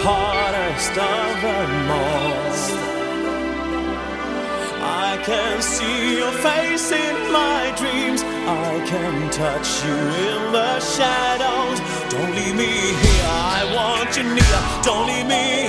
hardest of them all. I can see your face in my dreams. I can touch you in the shadows. Don't leave me here. I want you near. Don't leave me